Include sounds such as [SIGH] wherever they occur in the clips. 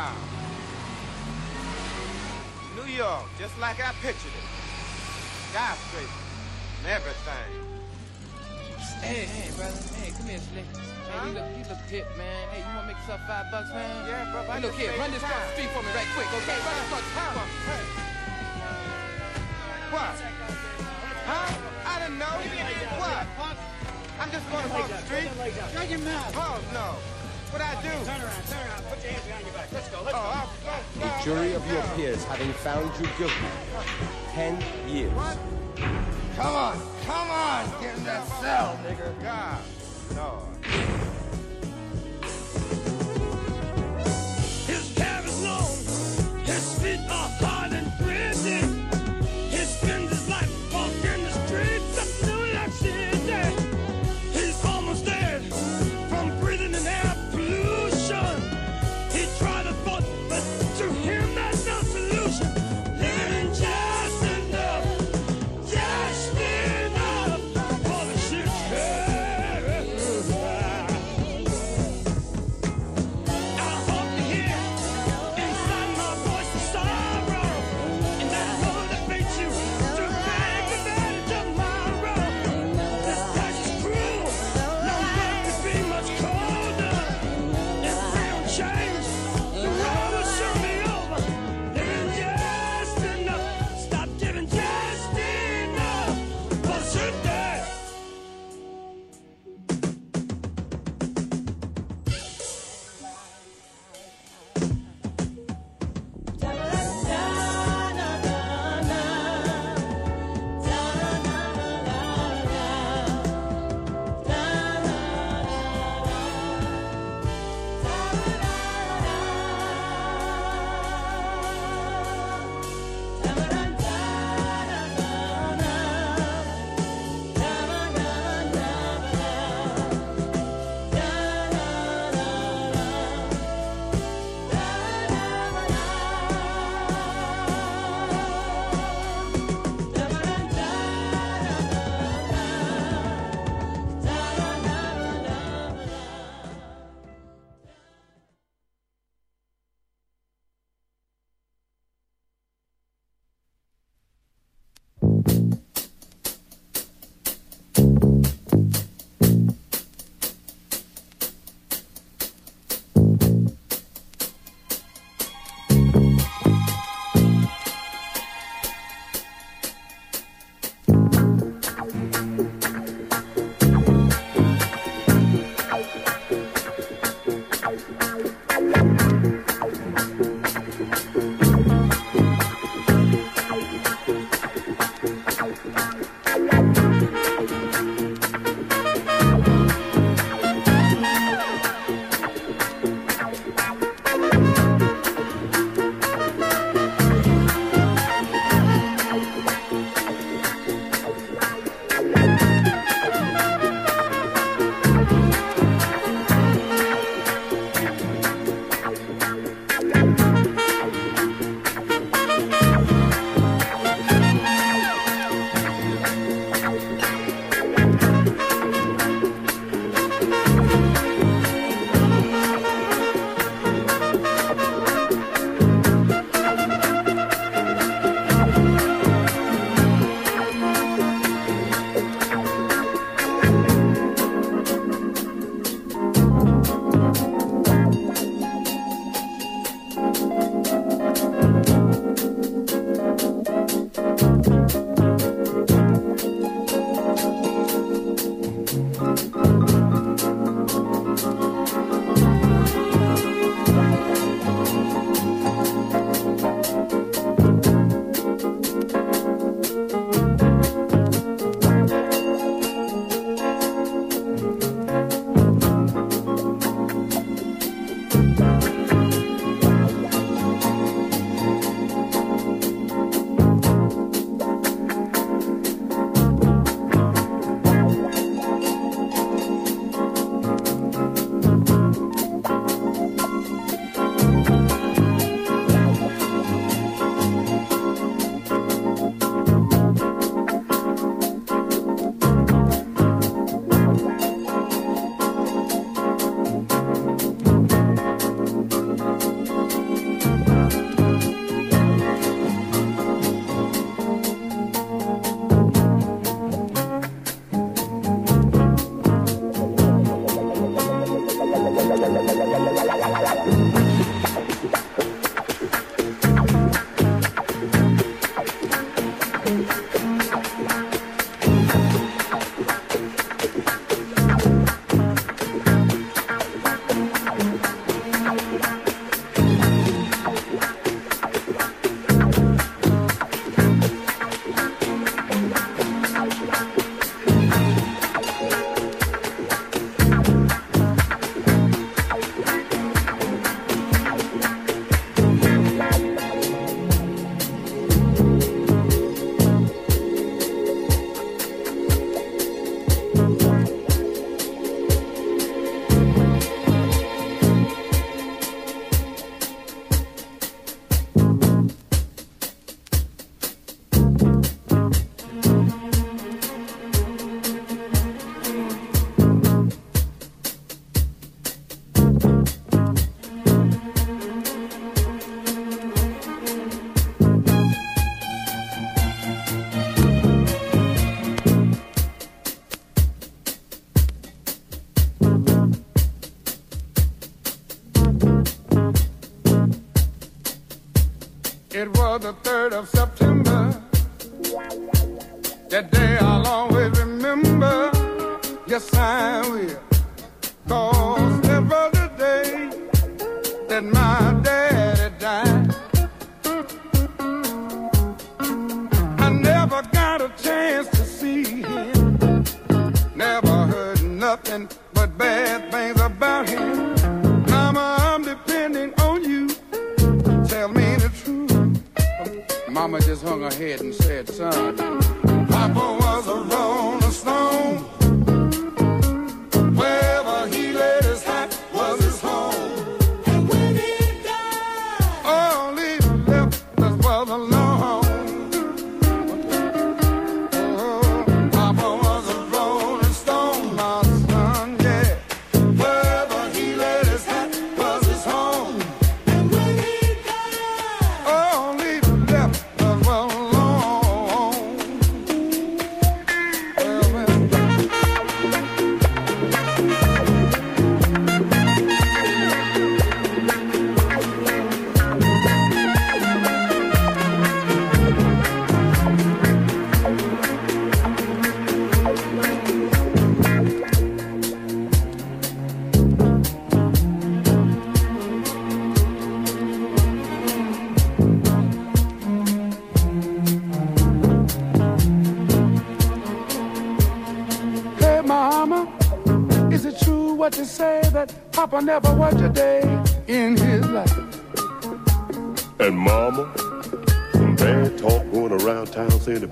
Wow. New York, just like I pictured it. Skyscrapers and everything. Hey, hey, brother. Hey, come here, Slick. Hey, you look, you look hip, man. Hey, you wanna make yourself five bucks, man? Yeah, brother, I Hey, look just here, run this across the time. street for me right quick, okay? Run this across the street for me. Hey. What? Huh? I didn't know. What? I'm just gonna across the street. Shut your mouth. Oh, no. What I do? Turn around, turn around. Put your hands behind your back. Let's go, let's Oh, go. I'll go. The jury of your peers having found you guilty. Ten years. What? Come on, come on, get in that cell, nigga. God. Lord.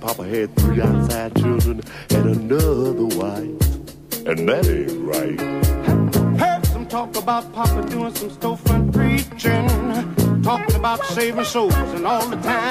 Papa had three outside children and another wife. And that ain't right. Heard some talk about Papa doing some storefront preaching, talking about saving souls and all the time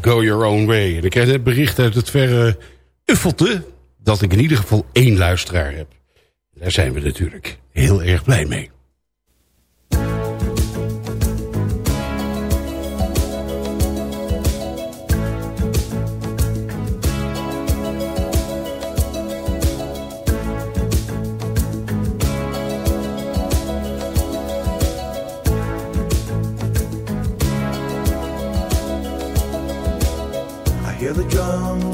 Go Your Own Way. En ik krijg net bericht uit het verre Uffelte... dat ik in ieder geval één luisteraar heb. Daar zijn we natuurlijk heel erg blij mee.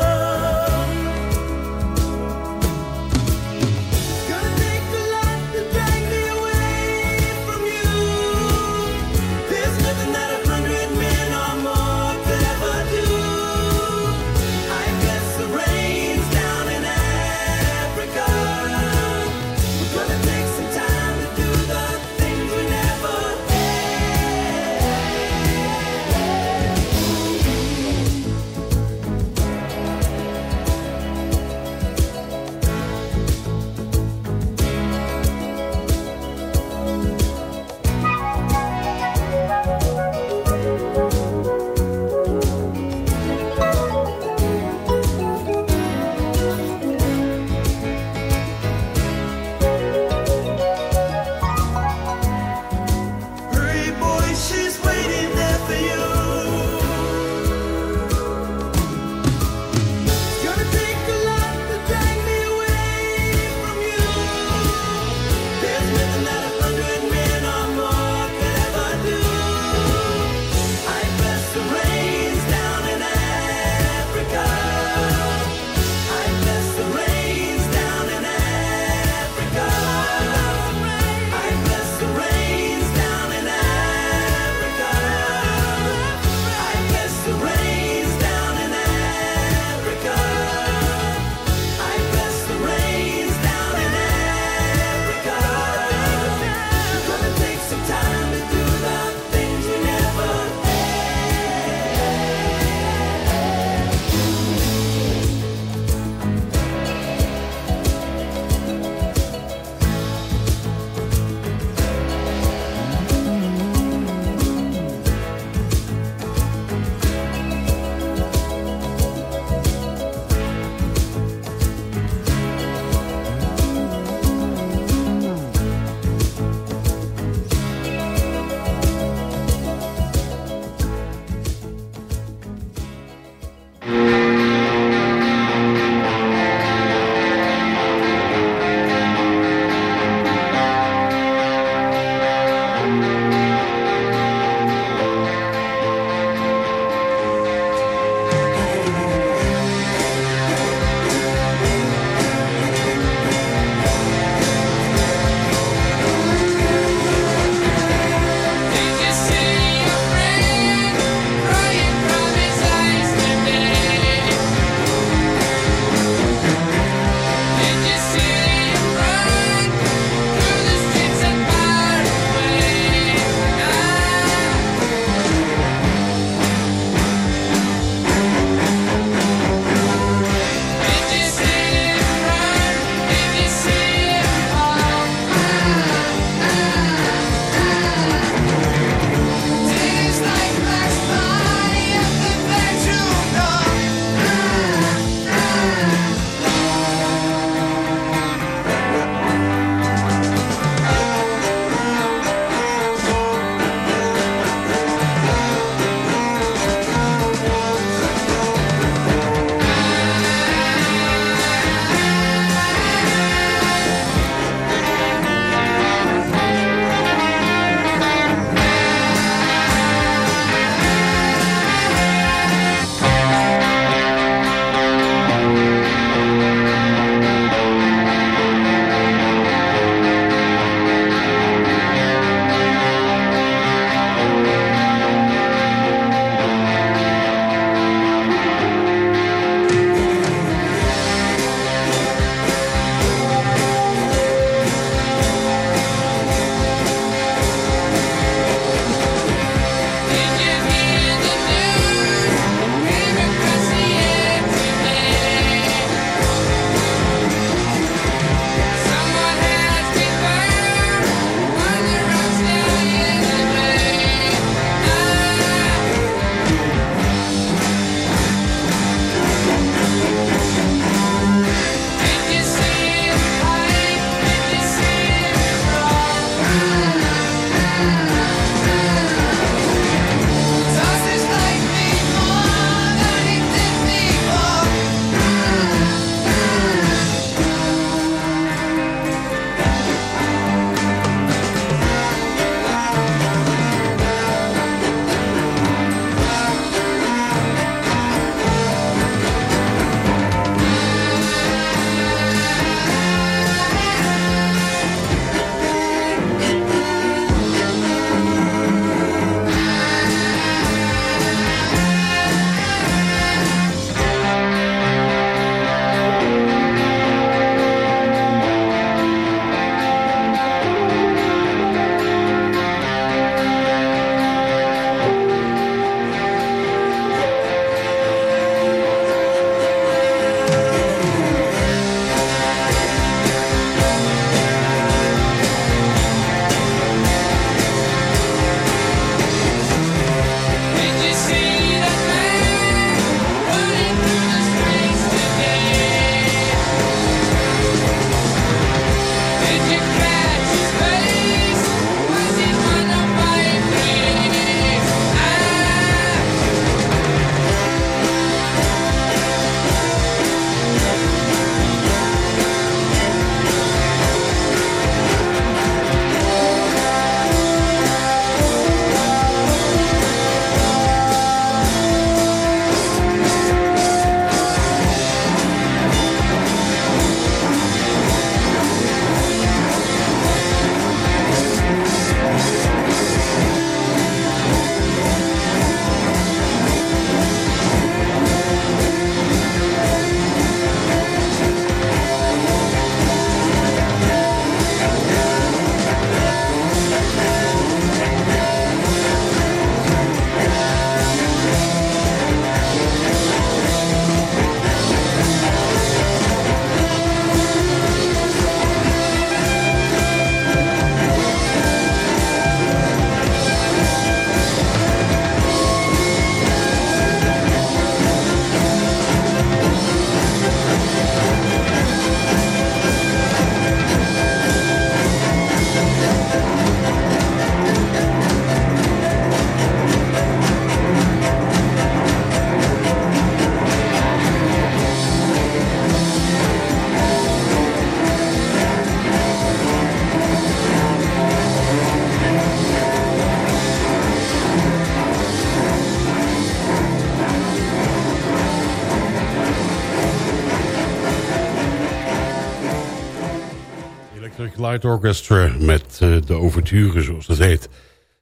Light Orchestra met eh, de overturen, zoals dat heet.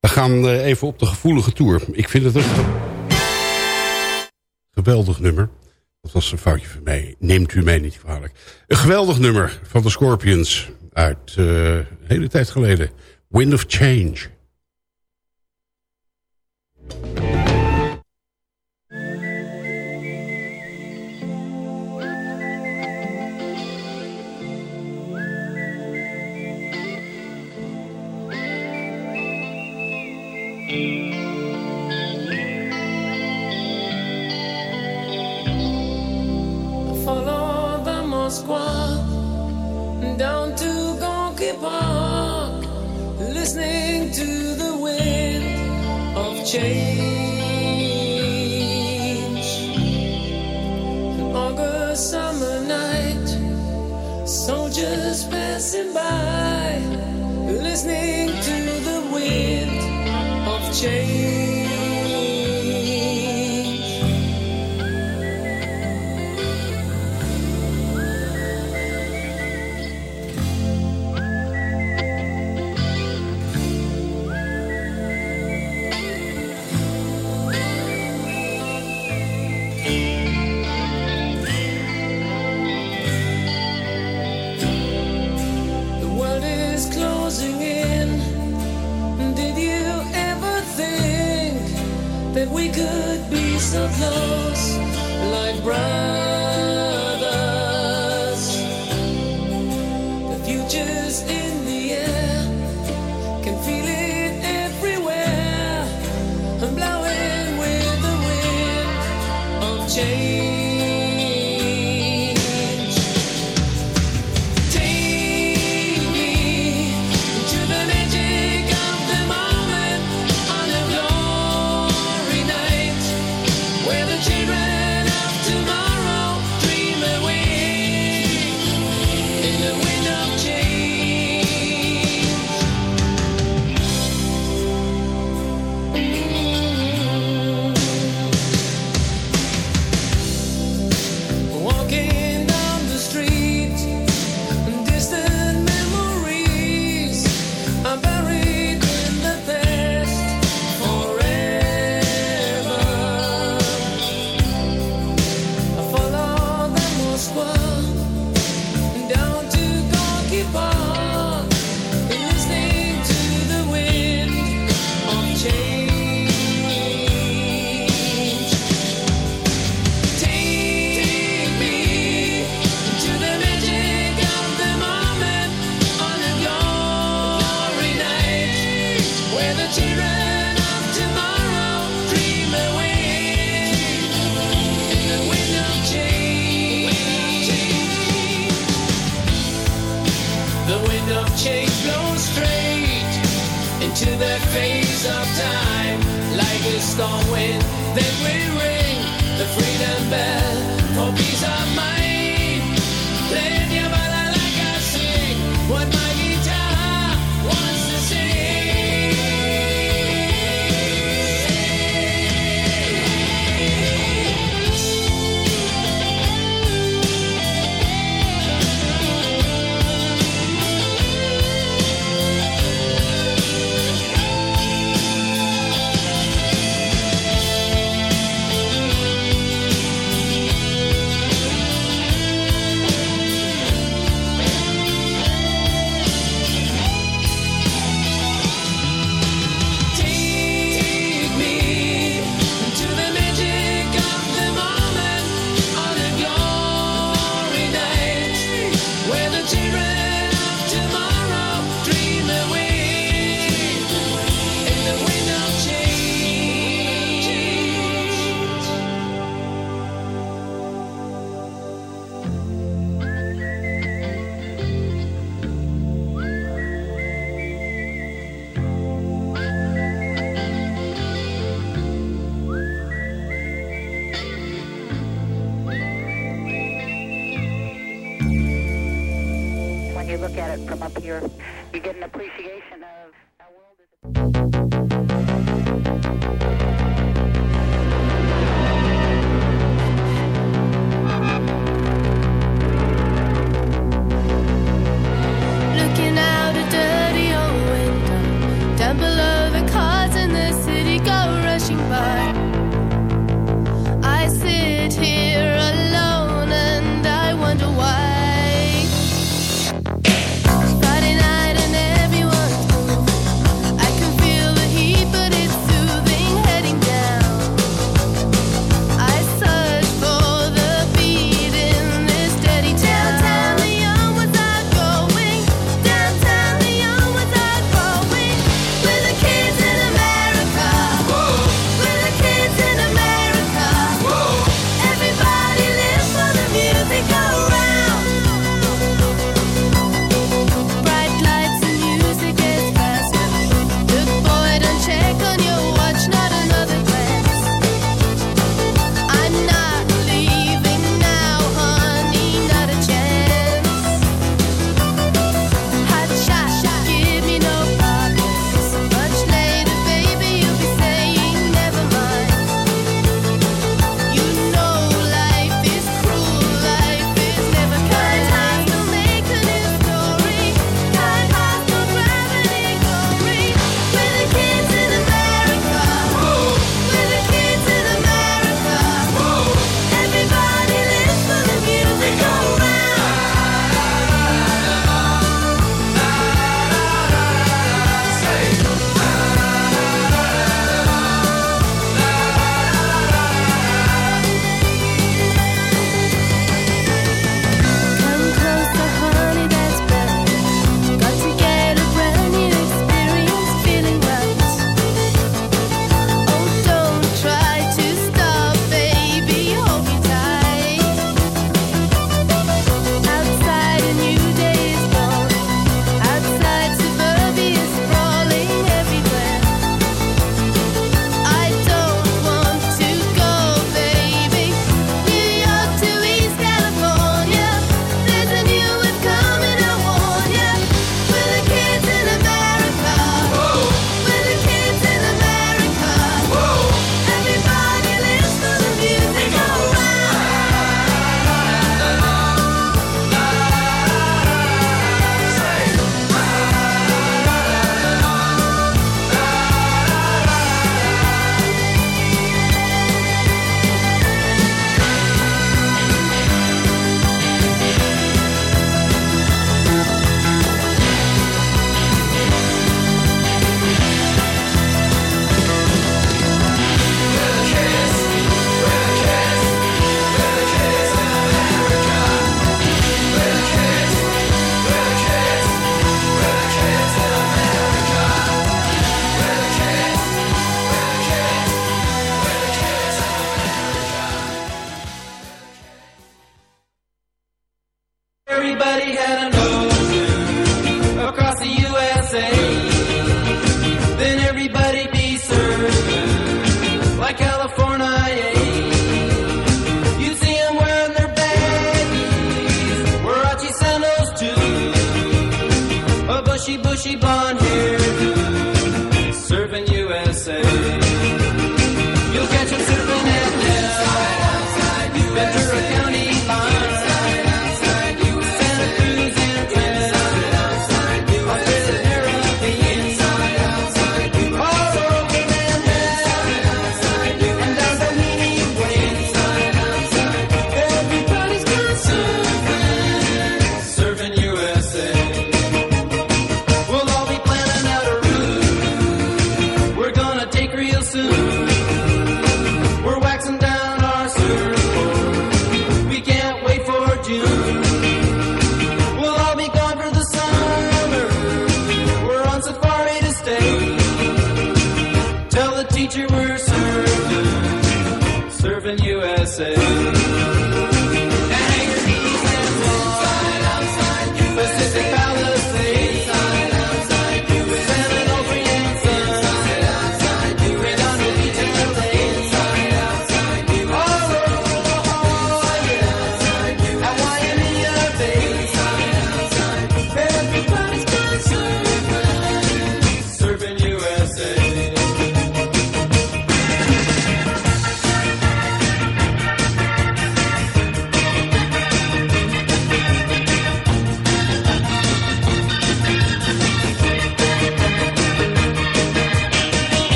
We gaan eh, even op de gevoelige tour. Ik vind het een geweldig nummer. Dat was een foutje van mij. Neemt u mij niet kwalijk. Een geweldig nummer van de Scorpions uit eh, een hele tijd geleden. Wind of Change.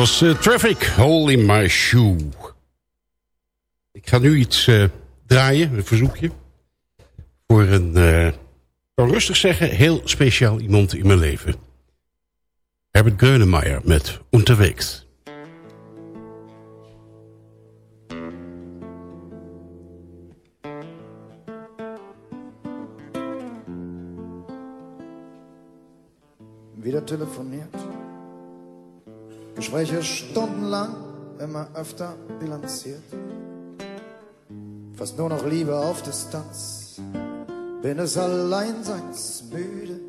Was eh, Traffic, Hole in My Shoe. Ik ga nu iets eh, draaien, een verzoekje. Voor een, ik kan rustig zeggen, heel speciaal iemand in mijn leven. Herbert Grönemeyer met Unterwegs. wieder telefoniert. Gespräche stundenlang, immer öfter bilanziert. Fast nur noch Liebe auf Distanz, bin es Alleinseins müde.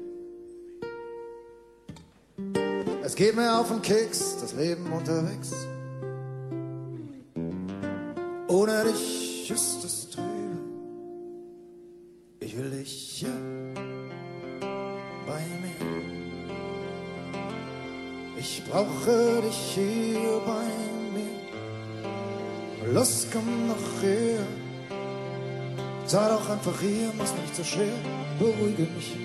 Es geht mir auf den Keks, das Leben unterwegs. Ohne dich ist es trübe. Ich will dich hier bei mir. Ich brauche dich hier bei mir. Los, komm noch her. Sei doch einfach hier, mach's nicht so schwer. Beruhige mich.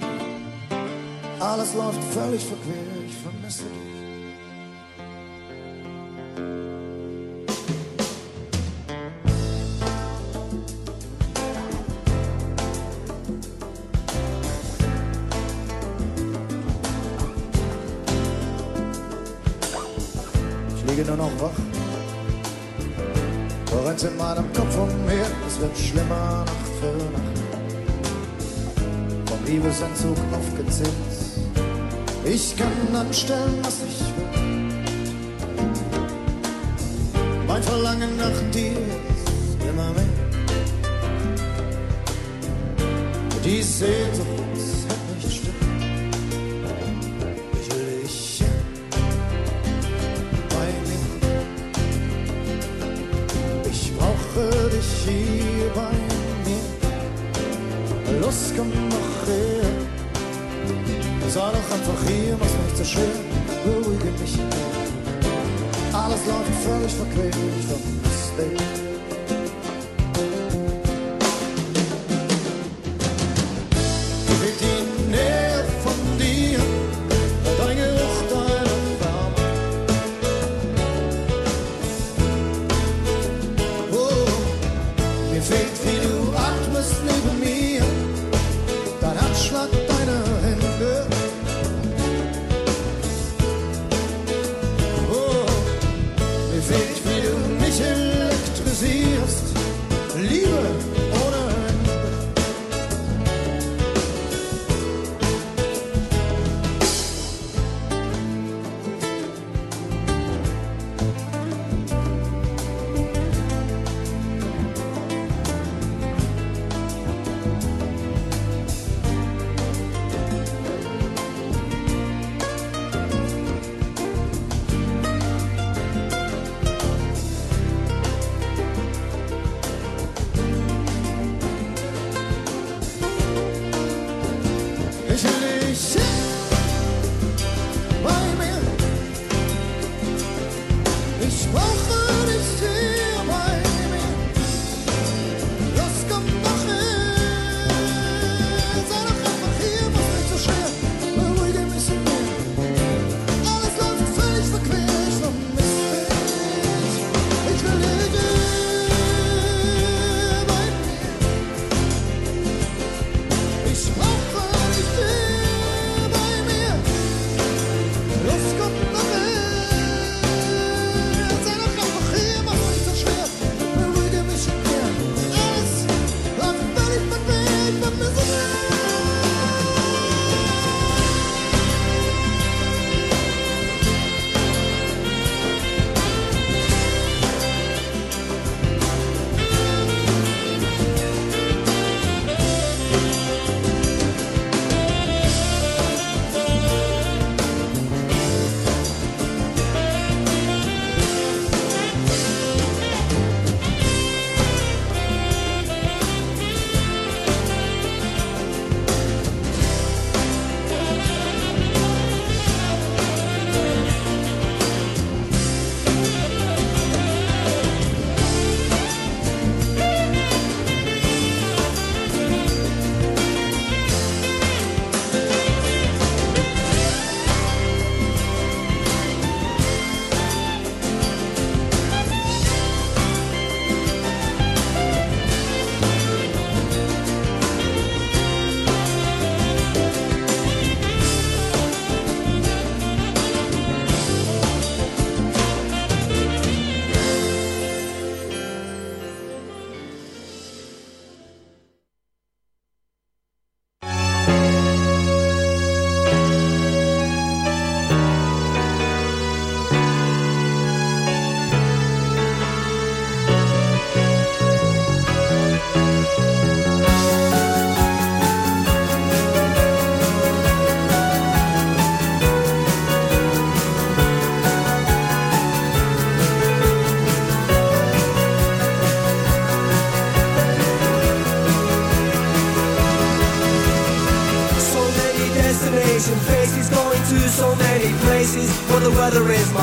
Alles läuft völlig verquer, ich vermisse dich. vorstellen, was ich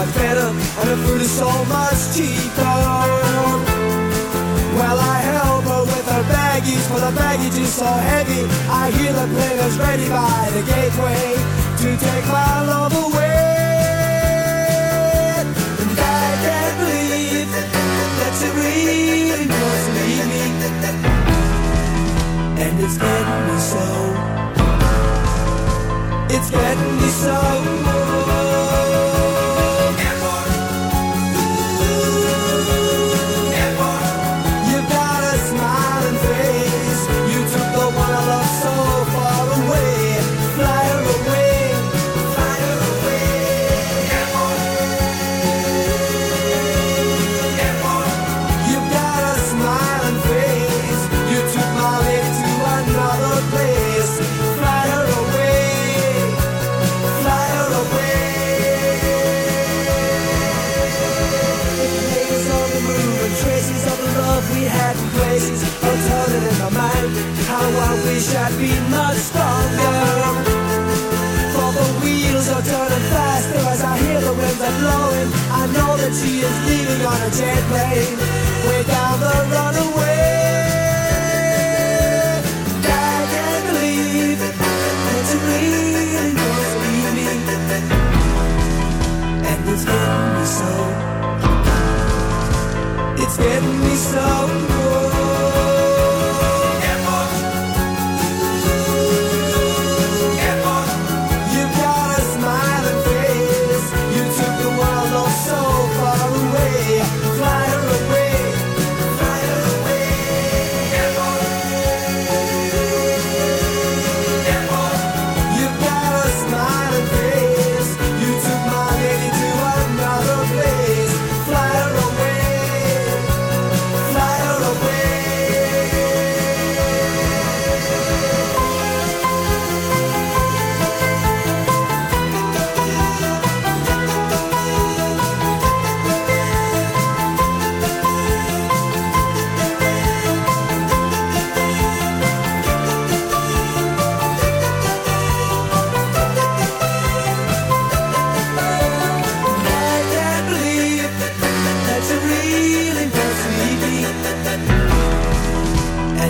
lot better, and the fruit is so much cheaper. Well, I help her with her baggies, for the baggage is so heavy. I hear the players ready by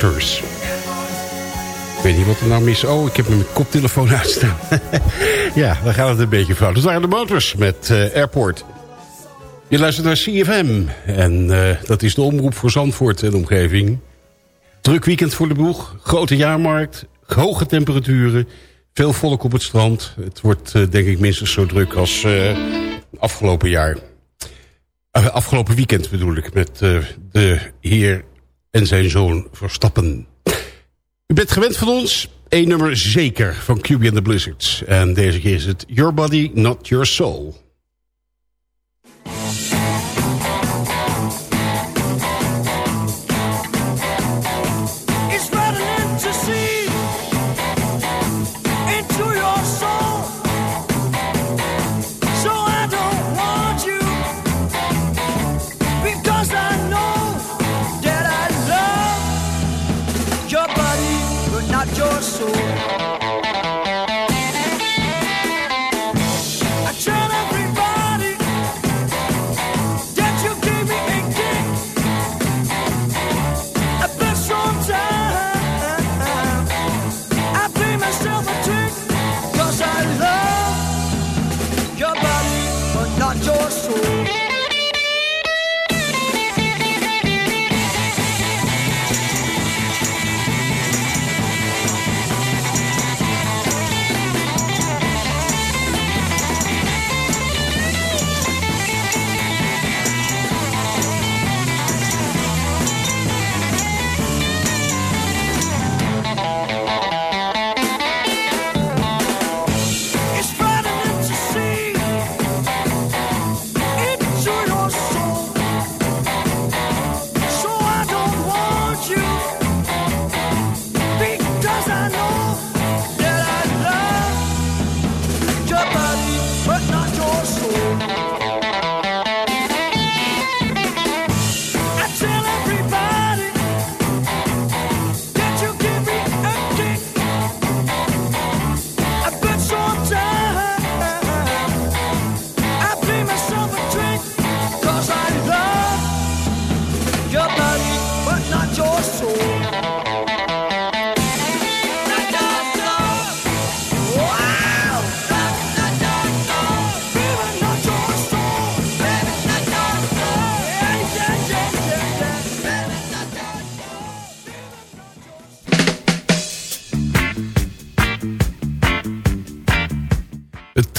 Waters. Weet niet wat er nou mis... Oh, ik heb mijn koptelefoon [LAUGHS] uitstaan. ja, dan gaat het een beetje fout. Dat waren de motors met eh, Airport. Je luistert naar CFM. En eh, dat is de omroep voor Zandvoort en omgeving. Druk weekend voor de boeg. Grote jaarmarkt. Hoge temperaturen. Veel volk op het strand. Het wordt eh, denk ik minstens zo druk als afgelopen jaar. afgelopen weekend bedoel ik. Met de heer en zijn zoon Verstappen. U bent gewend van ons. Eén nummer zeker van QB and the Blizzards. En deze keer is het Your Body, Not Your Soul.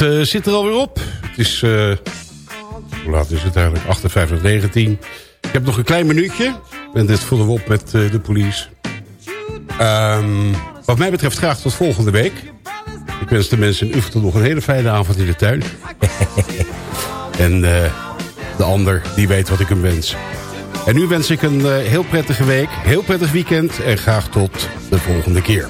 Eh, zit er alweer op. Het is, eh, hoe laat is het eigenlijk? 58, Ik heb nog een klein minuutje. En dit vullen we op met eh, de police. Ehm, wat mij betreft graag tot volgende week. Ik wens de mensen in Uftel nog een hele fijne avond in de tuin. [LAUGHS] en de ander, die weet wat ik hem wens. En nu wens ik een heel prettige week, heel prettig weekend... en graag tot de volgende keer.